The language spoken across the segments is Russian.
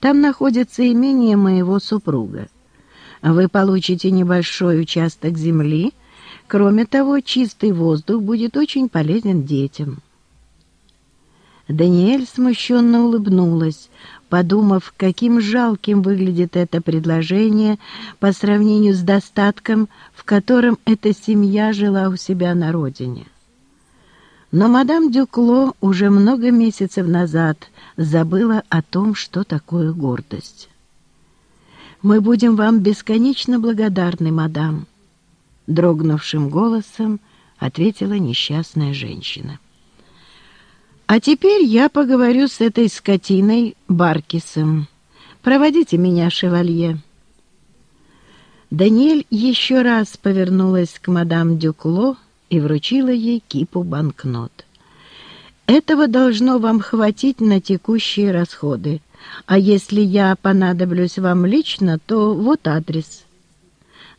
Там находится имение моего супруга. Вы получите небольшой участок земли. Кроме того, чистый воздух будет очень полезен детям». Даниэль смущенно улыбнулась, подумав, каким жалким выглядит это предложение по сравнению с достатком, в котором эта семья жила у себя на родине. Но мадам Дюкло уже много месяцев назад забыла о том, что такое гордость. «Мы будем вам бесконечно благодарны, мадам», — дрогнувшим голосом ответила несчастная женщина. А теперь я поговорю с этой скотиной Баркисом. Проводите меня, шевалье. Даниэль еще раз повернулась к мадам Дюкло и вручила ей кипу банкнот. Этого должно вам хватить на текущие расходы. А если я понадоблюсь вам лично, то вот адрес.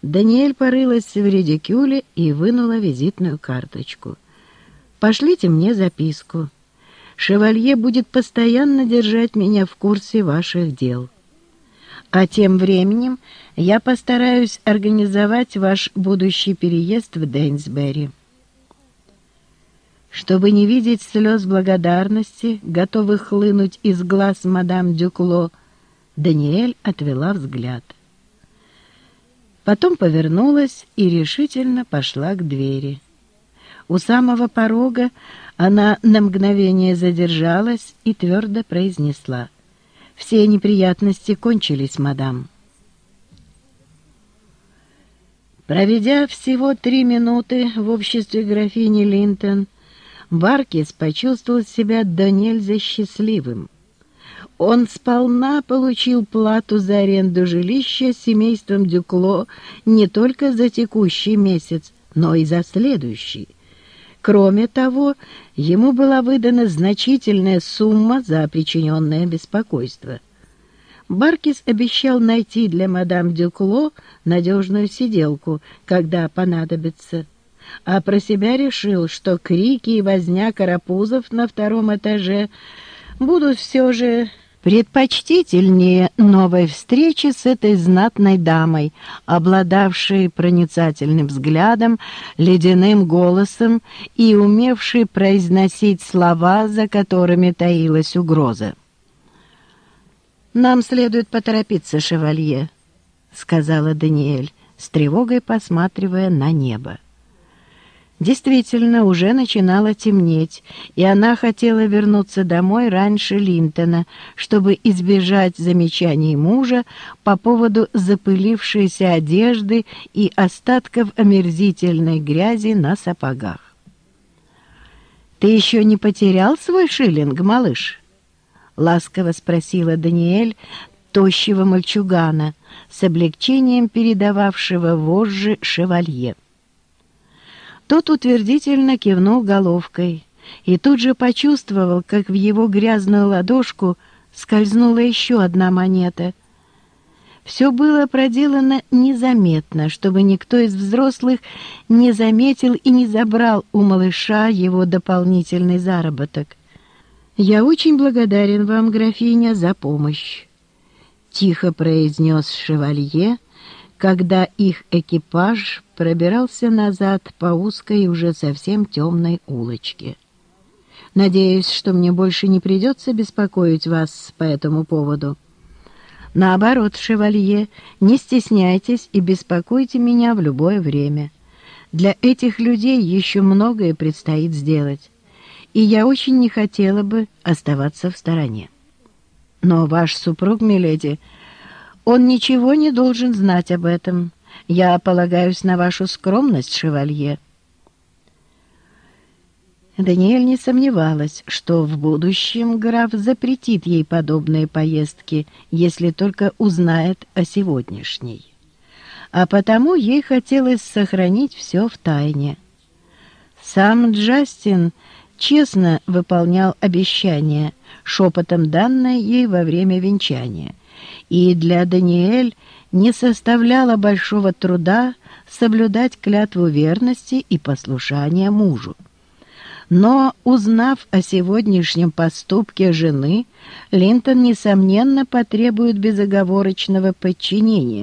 Даниэль порылась в редикюле и вынула визитную карточку. «Пошлите мне записку». Шевалье будет постоянно держать меня в курсе ваших дел. А тем временем я постараюсь организовать ваш будущий переезд в Дейнсбери. Чтобы не видеть слез благодарности, готовых хлынуть из глаз мадам Дюкло, Даниэль отвела взгляд. Потом повернулась и решительно пошла к двери. У самого порога она на мгновение задержалась и твердо произнесла. «Все неприятности кончились, мадам». Проведя всего три минуты в обществе графини Линтон, Баркис почувствовал себя до нельзя счастливым. Он сполна получил плату за аренду жилища семейством Дюкло не только за текущий месяц, но и за следующий. Кроме того, ему была выдана значительная сумма за причиненное беспокойство. Баркис обещал найти для мадам Дюкло надежную сиделку, когда понадобится, а про себя решил, что крики и возня карапузов на втором этаже будут все же предпочтительнее новой встречи с этой знатной дамой, обладавшей проницательным взглядом, ледяным голосом и умевшей произносить слова, за которыми таилась угроза. «Нам следует поторопиться, шевалье», — сказала Даниэль, с тревогой посматривая на небо. Действительно, уже начинало темнеть, и она хотела вернуться домой раньше Линтона, чтобы избежать замечаний мужа по поводу запылившейся одежды и остатков омерзительной грязи на сапогах. «Ты еще не потерял свой шиллинг, малыш?» — ласково спросила Даниэль, тощего мальчугана, с облегчением передававшего вожжи шевалье. Тот утвердительно кивнул головкой и тут же почувствовал, как в его грязную ладошку скользнула еще одна монета. Все было проделано незаметно, чтобы никто из взрослых не заметил и не забрал у малыша его дополнительный заработок. «Я очень благодарен вам, графиня, за помощь», — тихо произнес шевалье, когда их экипаж пробирался назад по узкой уже совсем темной улочке. «Надеюсь, что мне больше не придется беспокоить вас по этому поводу. Наоборот, шевалье, не стесняйтесь и беспокойте меня в любое время. Для этих людей еще многое предстоит сделать, и я очень не хотела бы оставаться в стороне. Но ваш супруг, миледи, — он ничего не должен знать об этом. Я полагаюсь на вашу скромность, шевалье». Даниэль не сомневалась, что в будущем граф запретит ей подобные поездки, если только узнает о сегодняшней. А потому ей хотелось сохранить все в тайне. Сам Джастин честно выполнял обещание, шепотом данное ей во время венчания — и для Даниэль не составляло большого труда соблюдать клятву верности и послушания мужу. Но, узнав о сегодняшнем поступке жены, Линтон, несомненно, потребует безоговорочного подчинения.